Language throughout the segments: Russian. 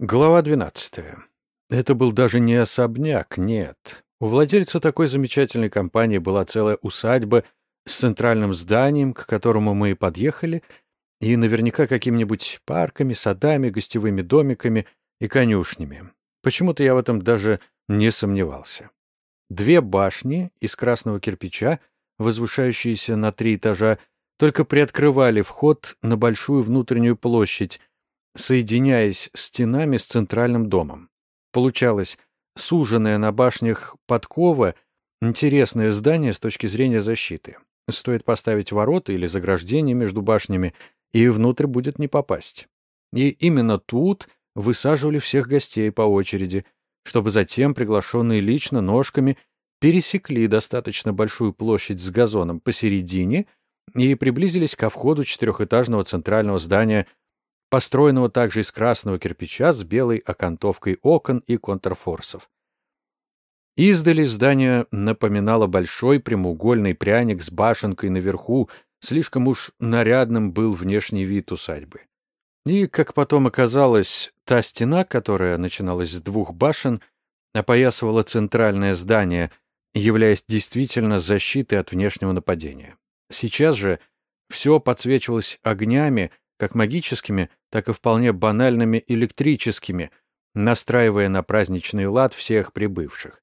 Глава 12. Это был даже не особняк, нет. У владельца такой замечательной компании была целая усадьба с центральным зданием, к которому мы и подъехали, и наверняка какими-нибудь парками, садами, гостевыми домиками и конюшнями. Почему-то я в этом даже не сомневался. Две башни из красного кирпича, возвышающиеся на три этажа, только приоткрывали вход на большую внутреннюю площадь, соединяясь стенами с центральным домом. Получалось, суженная на башнях подкова — интересное здание с точки зрения защиты. Стоит поставить ворота или заграждение между башнями, и внутрь будет не попасть. И именно тут высаживали всех гостей по очереди, чтобы затем приглашенные лично ножками пересекли достаточно большую площадь с газоном посередине и приблизились ко входу четырехэтажного центрального здания построенного также из красного кирпича с белой окантовкой окон и контрфорсов. Издали здание напоминало большой прямоугольный пряник с башенкой наверху, слишком уж нарядным был внешний вид усадьбы. И, как потом оказалось, та стена, которая начиналась с двух башен, опоясывала центральное здание, являясь действительно защитой от внешнего нападения. Сейчас же все подсвечивалось огнями, как магическими, так и вполне банальными электрическими, настраивая на праздничный лад всех прибывших.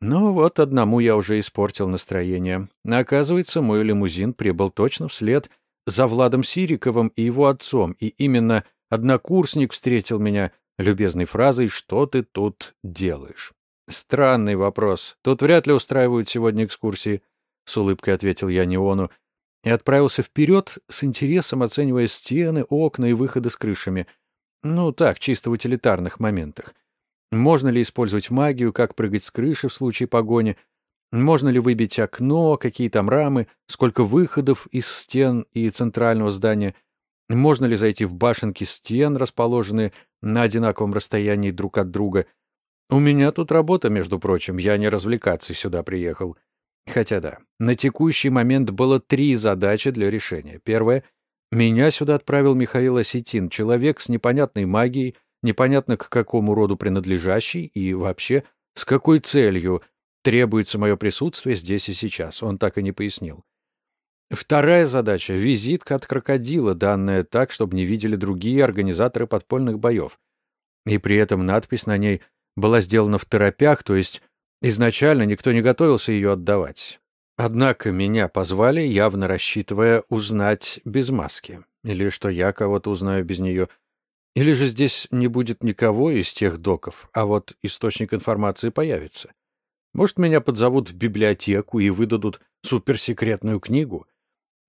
Ну вот одному я уже испортил настроение. Оказывается, мой лимузин прибыл точно вслед за Владом Сириковым и его отцом, и именно однокурсник встретил меня любезной фразой «Что ты тут делаешь?». Странный вопрос. Тут вряд ли устраивают сегодня экскурсии, — с улыбкой ответил я Неону, и отправился вперед, с интересом оценивая стены, окна и выходы с крышами. Ну, так, чисто в утилитарных моментах. Можно ли использовать магию, как прыгать с крыши в случае погони, можно ли выбить окно, какие там рамы, сколько выходов из стен и центрального здания, можно ли зайти в башенки стен, расположенные на одинаковом расстоянии друг от друга. У меня тут работа, между прочим, я не развлекаться сюда приехал. Хотя да, на текущий момент было три задачи для решения. Первая — меня сюда отправил Михаил Осетин, человек с непонятной магией, непонятно к какому роду принадлежащий и вообще с какой целью требуется мое присутствие здесь и сейчас. Он так и не пояснил. Вторая задача — визитка от крокодила, данная так, чтобы не видели другие организаторы подпольных боев. И при этом надпись на ней была сделана в торопях, то есть Изначально никто не готовился ее отдавать. Однако меня позвали, явно рассчитывая узнать без маски. Или что я кого-то узнаю без нее. Или же здесь не будет никого из тех доков, а вот источник информации появится. Может, меня подзовут в библиотеку и выдадут суперсекретную книгу?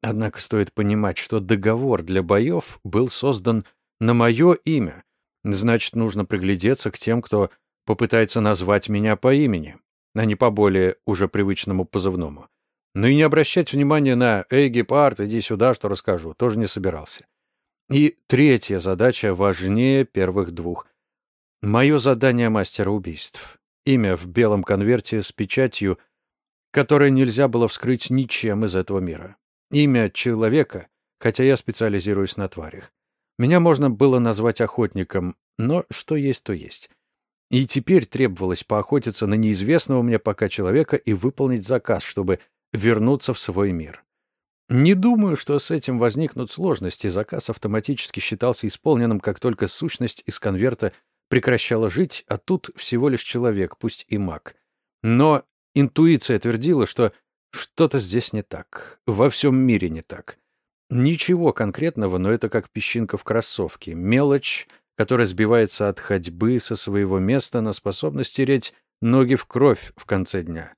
Однако стоит понимать, что договор для боев был создан на мое имя. Значит, нужно приглядеться к тем, кто попытается назвать меня по имени, а не по более уже привычному позывному. Но и не обращать внимания на «Эй, гепард, иди сюда, что расскажу», тоже не собирался. И третья задача важнее первых двух. Мое задание мастера убийств. Имя в белом конверте с печатью, которое нельзя было вскрыть ничем из этого мира. Имя человека, хотя я специализируюсь на тварях. Меня можно было назвать охотником, но что есть, то есть. И теперь требовалось поохотиться на неизвестного мне пока человека и выполнить заказ, чтобы вернуться в свой мир. Не думаю, что с этим возникнут сложности. Заказ автоматически считался исполненным, как только сущность из конверта прекращала жить, а тут всего лишь человек, пусть и маг. Но интуиция твердила, что что-то здесь не так, во всем мире не так. Ничего конкретного, но это как песчинка в кроссовке. Мелочь, который сбивается от ходьбы со своего места на способность тереть ноги в кровь в конце дня.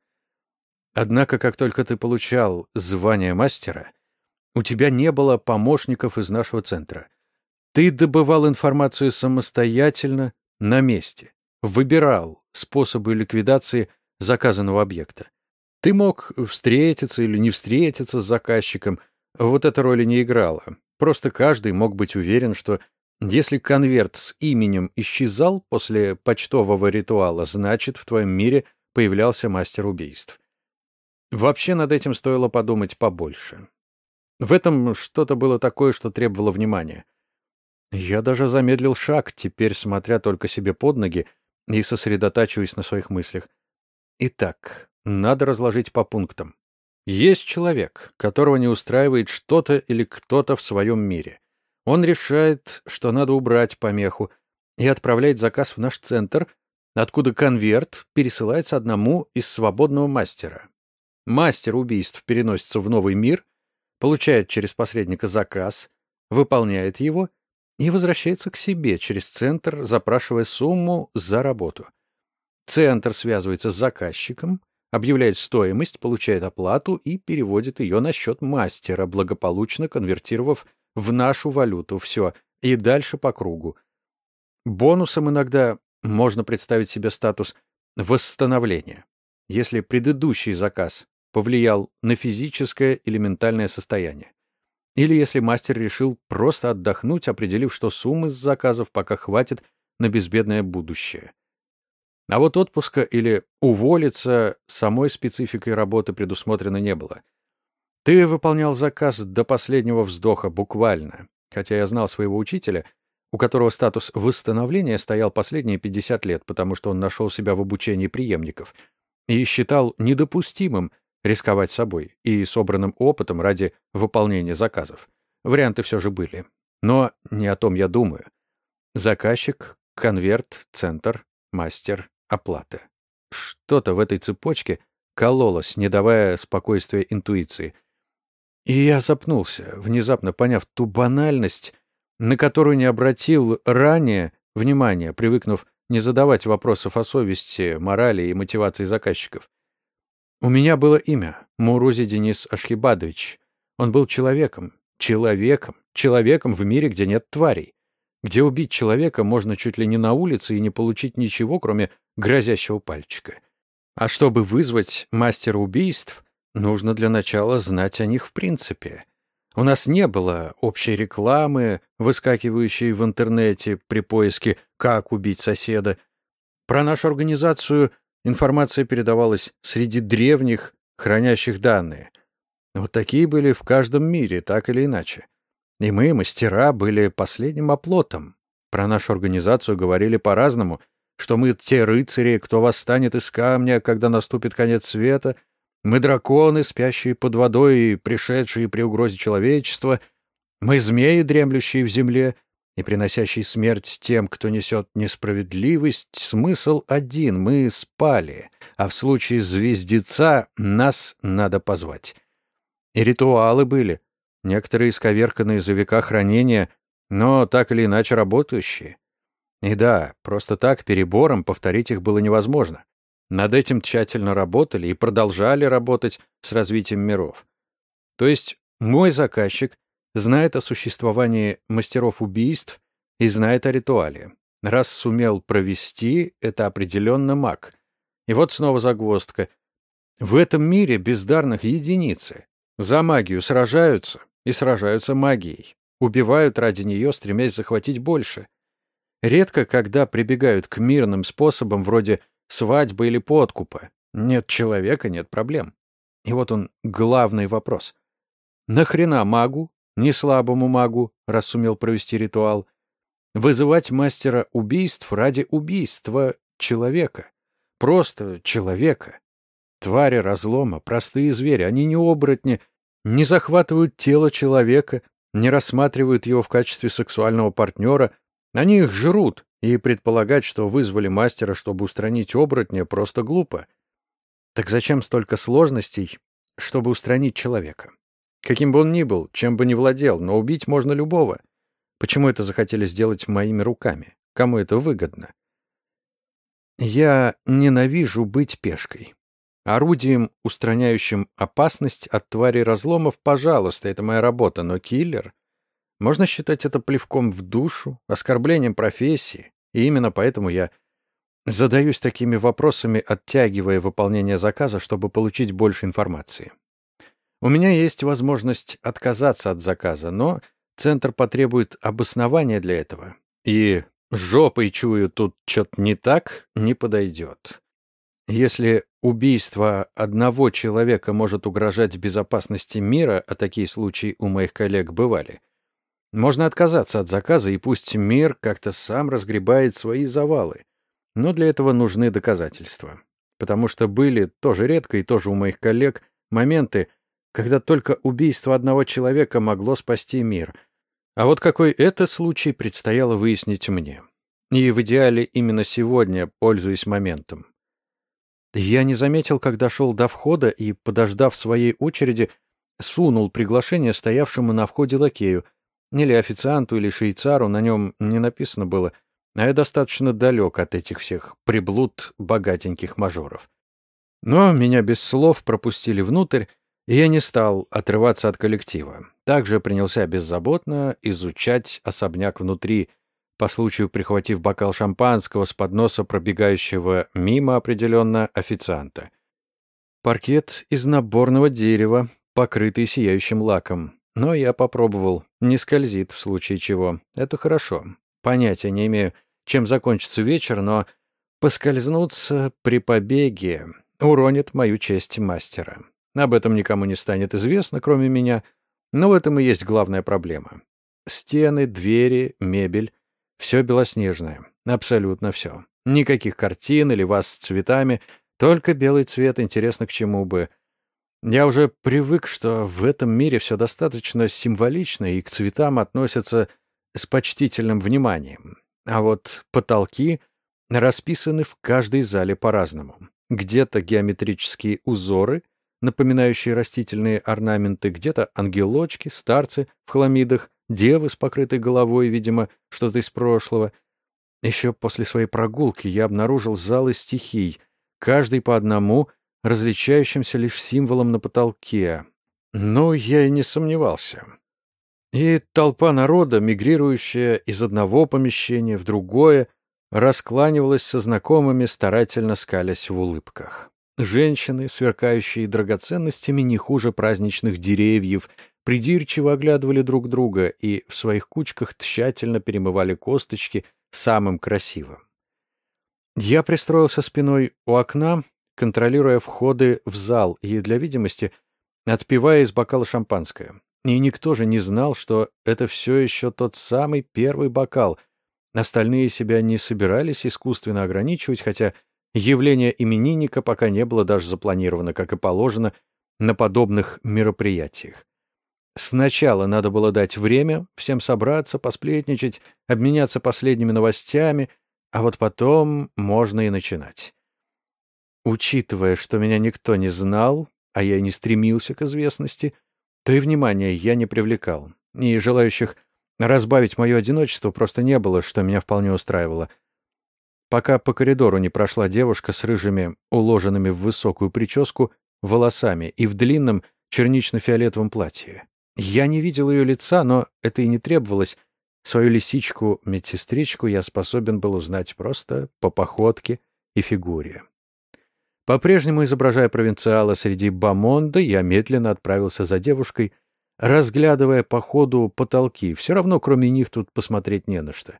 Однако, как только ты получал звание мастера, у тебя не было помощников из нашего центра. Ты добывал информацию самостоятельно, на месте, выбирал способы ликвидации заказанного объекта. Ты мог встретиться или не встретиться с заказчиком, вот эта роли не играла. Просто каждый мог быть уверен, что если конверт с именем исчезал после почтового ритуала, значит, в твоем мире появлялся мастер убийств. Вообще над этим стоило подумать побольше. В этом что-то было такое, что требовало внимания. Я даже замедлил шаг, теперь смотря только себе под ноги и сосредотачиваясь на своих мыслях. Итак, надо разложить по пунктам. Есть человек, которого не устраивает что-то или кто-то в своем мире. Он решает, что надо убрать помеху, и отправляет заказ в наш центр, откуда конверт пересылается одному из свободного мастера. Мастер убийств переносится в новый мир, получает через посредника заказ, выполняет его и возвращается к себе через центр, запрашивая сумму за работу. Центр связывается с заказчиком, объявляет стоимость, получает оплату и переводит ее на счет мастера, благополучно конвертировав в нашу валюту. Все. И дальше по кругу. Бонусом иногда можно представить себе статус восстановления. Если предыдущий заказ повлиял на физическое или ментальное состояние. Или если мастер решил просто отдохнуть, определив, что суммы с заказов пока хватит на безбедное будущее. А вот отпуска или уволиться самой спецификой работы предусмотрено не было. Ты выполнял заказ до последнего вздоха, буквально. Хотя я знал своего учителя, у которого статус восстановления стоял последние 50 лет, потому что он нашел себя в обучении преемников, и считал недопустимым рисковать собой и собранным опытом ради выполнения заказов. Варианты все же были. Но не о том я думаю. Заказчик, конверт, центр, мастер, оплата. Что-то в этой цепочке кололось, не давая спокойствия интуиции. И я запнулся, внезапно поняв ту банальность, на которую не обратил ранее внимания, привыкнув не задавать вопросов о совести, морали и мотивации заказчиков. У меня было имя — Мурузи Денис Ашхибадович. Он был человеком, человеком, человеком в мире, где нет тварей, где убить человека можно чуть ли не на улице и не получить ничего, кроме грозящего пальчика. А чтобы вызвать мастера убийств, нужно для начала знать о них в принципе. У нас не было общей рекламы, выскакивающей в интернете при поиске «Как убить соседа». Про нашу организацию информация передавалась среди древних, хранящих данные. Вот такие были в каждом мире, так или иначе. И мы, мастера, были последним оплотом. Про нашу организацию говорили по-разному, что мы те рыцари, кто восстанет из камня, когда наступит конец света — мы драконы, спящие под водой и пришедшие при угрозе человечества. Мы змеи, дремлющие в земле и приносящие смерть тем, кто несет несправедливость. Смысл один — мы спали, а в случае звездеца нас надо позвать. И ритуалы были, некоторые исковерканные за века хранения, но так или иначе работающие. И да, просто так перебором повторить их было невозможно. Над этим тщательно работали и продолжали работать с развитием миров. То есть мой заказчик знает о существовании мастеров убийств и знает о ритуале. Раз сумел провести, это определенно маг. И вот снова загвоздка. В этом мире бездарных единицы. За магию сражаются и сражаются магией. Убивают ради нее, стремясь захватить больше. Редко, когда прибегают к мирным способам вроде свадьбы или подкупа. Нет человека, нет проблем. И вот он, главный вопрос. Нахрена магу, не слабому магу, раз сумел провести ритуал, вызывать мастера убийств ради убийства человека? Просто человека. Твари разлома, простые звери, они не оборотни, не захватывают тело человека, не рассматривают его в качестве сексуального партнера, они их жрут, и предполагать, что вызвали мастера, чтобы устранить оборотня, просто глупо. Так зачем столько сложностей, чтобы устранить человека? Каким бы он ни был, чем бы ни владел, но убить можно любого. Почему это захотели сделать моими руками? Кому это выгодно? Я ненавижу быть пешкой. Орудием, устраняющим опасность от тварей разломов, пожалуйста, это моя работа, но киллер можно считать это плевком в душу, оскорблением профессии, и именно поэтому я задаюсь такими вопросами, оттягивая выполнение заказа, чтобы получить больше информации. У меня есть возможность отказаться от заказа, но центр потребует обоснования для этого. И жопой чую, тут что-то не так, не подойдет. Если убийство одного человека может угрожать безопасности мира, а такие случаи у моих коллег бывали, Можно отказаться от заказа, и пусть мир как-то сам разгребает свои завалы. Но для этого нужны доказательства. Потому что были, тоже редко и тоже у моих коллег, моменты, когда только убийство одного человека могло спасти мир. А вот какой это случай предстояло выяснить мне. И в идеале именно сегодня, пользуясь моментом. Я не заметил, когда шел до входа и, подождав своей очереди, сунул приглашение стоявшему на входе лакею. Или официанту, или швейцару, на нем не написано было, а я достаточно далек от этих всех приблуд богатеньких мажоров. Но меня без слов пропустили внутрь, и я не стал отрываться от коллектива. Также принялся беззаботно изучать особняк внутри, по случаю прихватив бокал шампанского с подноса пробегающего мимо определенно официанта. Паркет из наборного дерева, покрытый сияющим лаком. Но я попробовал. Не скользит в случае чего. Это хорошо. Понятия не имею, чем закончится вечер, но поскользнуться при побеге уронит мою честь мастера. Об этом никому не станет известно, кроме меня, но в этом и есть главная проблема. Стены, двери, мебель все белоснежное. Абсолютно все. Никаких картин или вас с цветами. Только белый цвет, интересно, к чему бы. Я уже привык, что в этом мире все достаточно символично и к цветам относятся с почтительным вниманием. А вот потолки расписаны в каждой зале по-разному. Где-то геометрические узоры, напоминающие растительные орнаменты, где-то ангелочки, старцы в хламидах, девы с покрытой головой, видимо, что-то из прошлого. Еще после своей прогулки я обнаружил залы стихий, каждый по одному, различающимся лишь символом на потолке. Но я и не сомневался. И толпа народа, мигрирующая из одного помещения в другое, раскланивалась со знакомыми, старательно скалясь в улыбках. Женщины, сверкающие драгоценностями не хуже праздничных деревьев, придирчиво оглядывали друг друга и в своих кучках тщательно перемывали косточки самым красивым. Я пристроился спиной у окна, контролируя входы в зал и, для видимости, отпивая из бокала шампанское. И никто же не знал, что это все еще тот самый первый бокал. Остальные себя не собирались искусственно ограничивать, хотя явление именинника пока не было даже запланировано, как и положено, на подобных мероприятиях. Сначала надо было дать время, всем собраться, посплетничать, обменяться последними новостями, а вот потом можно и начинать. Учитывая, что меня никто не знал, а я и не стремился к известности, то и внимания я не привлекал, и желающих разбавить мое одиночество просто не было, что меня вполне устраивало. Пока по коридору не прошла девушка с рыжими, уложенными в высокую прическу, волосами и в длинном чернично-фиолетовом платье. Я не видел ее лица, но это и не требовалось. Свою лисичку-медсестричку я способен был узнать просто по походке и фигуре. По-прежнему изображая провинциала среди бомонда, я медленно отправился за девушкой, разглядывая по ходу потолки. Все равно, кроме них, тут посмотреть не на что.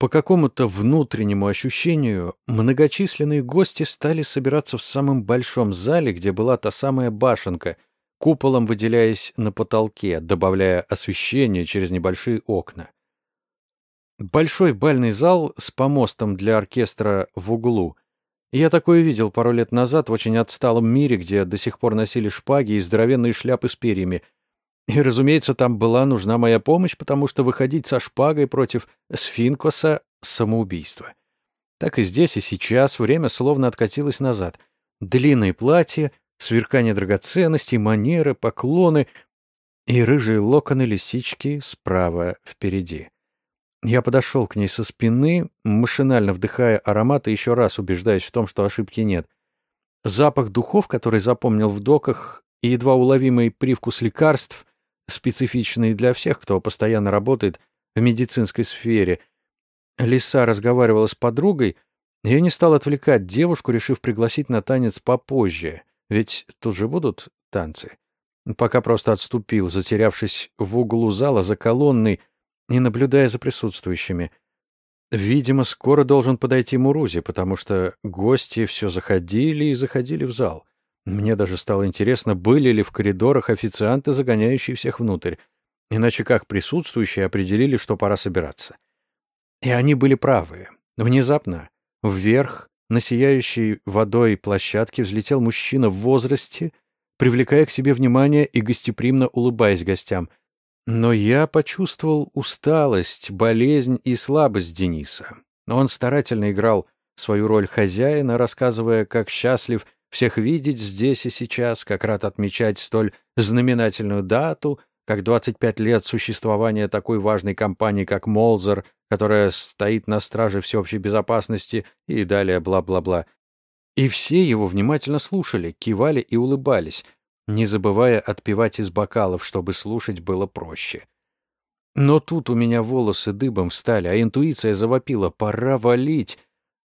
По какому-то внутреннему ощущению, многочисленные гости стали собираться в самом большом зале, где была та самая башенка — куполом выделяясь на потолке, добавляя освещение через небольшие окна. Большой бальный зал с помостом для оркестра в углу. Я такое видел пару лет назад в очень отсталом мире, где до сих пор носили шпаги и здоровенные шляпы с перьями. И, разумеется, там была нужна моя помощь, потому что выходить со шпагой против сфинкоса — самоубийство. Так и здесь, и сейчас время словно откатилось назад. Длинные платья, сверкание драгоценностей, манеры, поклоны и рыжие локоны лисички справа впереди. Я подошел к ней со спины, машинально вдыхая аромат и еще раз убеждаясь в том, что ошибки нет. Запах духов, который запомнил в доках, и едва уловимый привкус лекарств, специфичный для всех, кто постоянно работает в медицинской сфере. Лиса разговаривала с подругой, я не стал отвлекать девушку, решив пригласить на танец попозже. Ведь тут же будут танцы. Пока просто отступил, затерявшись в углу зала за колонной и наблюдая за присутствующими. Видимо, скоро должен подойти Мурузи, потому что гости все заходили и заходили в зал. Мне даже стало интересно, были ли в коридорах официанты, загоняющие всех внутрь. Иначе как присутствующие определили, что пора собираться? И они были правы. Внезапно вверх на сияющей водой площадке взлетел мужчина в возрасте, привлекая к себе внимание и гостеприимно улыбаясь гостям. Но я почувствовал усталость, болезнь и слабость Дениса. Он старательно играл свою роль хозяина, рассказывая, как счастлив всех видеть здесь и сейчас, как рад отмечать столь знаменательную дату, как 25 лет существования такой важной компании, как Молзер, которая стоит на страже всеобщей безопасности и далее бла-бла-бла. И все его внимательно слушали, кивали и улыбались, не забывая отпивать из бокалов, чтобы слушать было проще. Но тут у меня волосы дыбом встали, а интуиция завопила «пора валить!»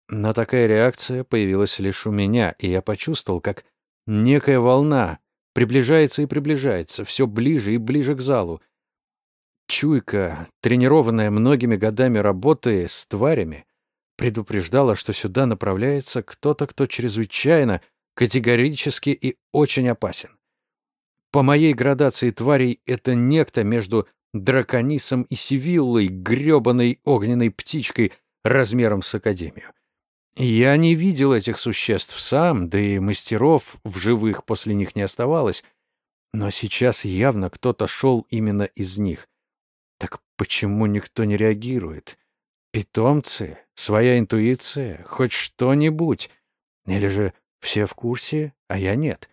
Но такая реакция появилась лишь у меня, и я почувствовал, как некая волна приближается и приближается, все ближе и ближе к залу. Чуйка, тренированная многими годами работы с тварями, предупреждала, что сюда направляется кто-то, кто чрезвычайно, категорически и очень опасен. По моей градации тварей это некто между драконисом и сивиллой, гребаной огненной птичкой размером с академию. Я не видел этих существ сам, да и мастеров в живых после них не оставалось, но сейчас явно кто-то шел именно из них. Так почему никто не реагирует? Питомцы? Своя интуиция? Хоть что-нибудь? Или же все в курсе, а я нет?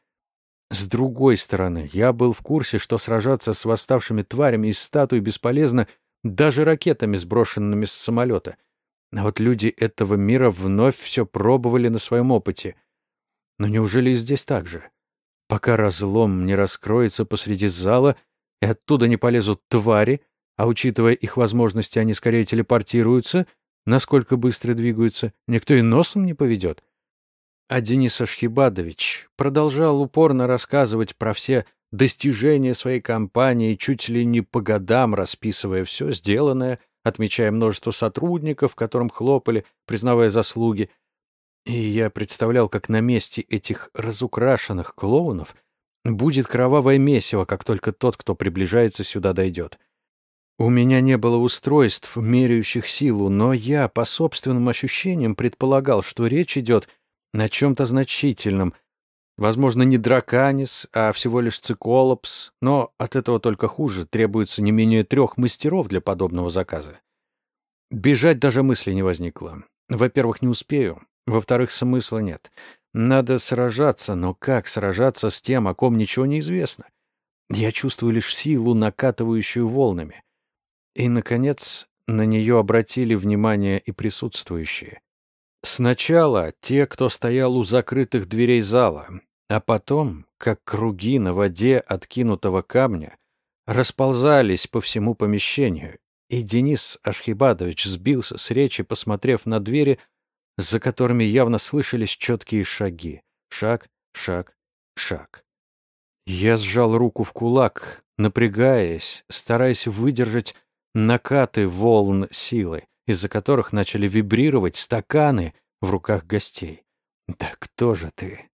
С другой стороны, я был в курсе, что сражаться с восставшими тварями из статуи бесполезно даже ракетами, сброшенными с самолета — а вот люди этого мира вновь все пробовали на своем опыте. Но неужели и здесь так же? Пока разлом не раскроется посреди зала, и оттуда не полезут твари, а учитывая их возможности, они скорее телепортируются, насколько быстро двигаются, никто и носом не поведет. А Денис Ашхибадович продолжал упорно рассказывать про все достижения своей компании, чуть ли не по годам расписывая все сделанное — отмечая множество сотрудников, которым хлопали, признавая заслуги. И я представлял, как на месте этих разукрашенных клоунов будет кровавое месиво, как только тот, кто приближается сюда, дойдет. У меня не было устройств, меряющих силу, но я, по собственным ощущениям, предполагал, что речь идет о чем-то значительном, Возможно, не драканис, а всего лишь циколопс, но от этого только хуже, требуется не менее трех мастеров для подобного заказа. Бежать даже мысли не возникло. Во-первых, не успею. Во-вторых, смысла нет. Надо сражаться, но как сражаться с тем, о ком ничего не известно? Я чувствую лишь силу, накатывающую волнами. И, наконец, на нее обратили внимание и присутствующие. Сначала те, кто стоял у закрытых дверей зала, а потом, как круги на воде откинутого камня, расползались по всему помещению, и Денис Ашхибадович сбился с речи, посмотрев на двери, за которыми явно слышались четкие шаги. Шаг, шаг, шаг. Я сжал руку в кулак, напрягаясь, стараясь выдержать накаты волн силы, из-за которых начали вибрировать стаканы в руках гостей. «Да кто же ты?»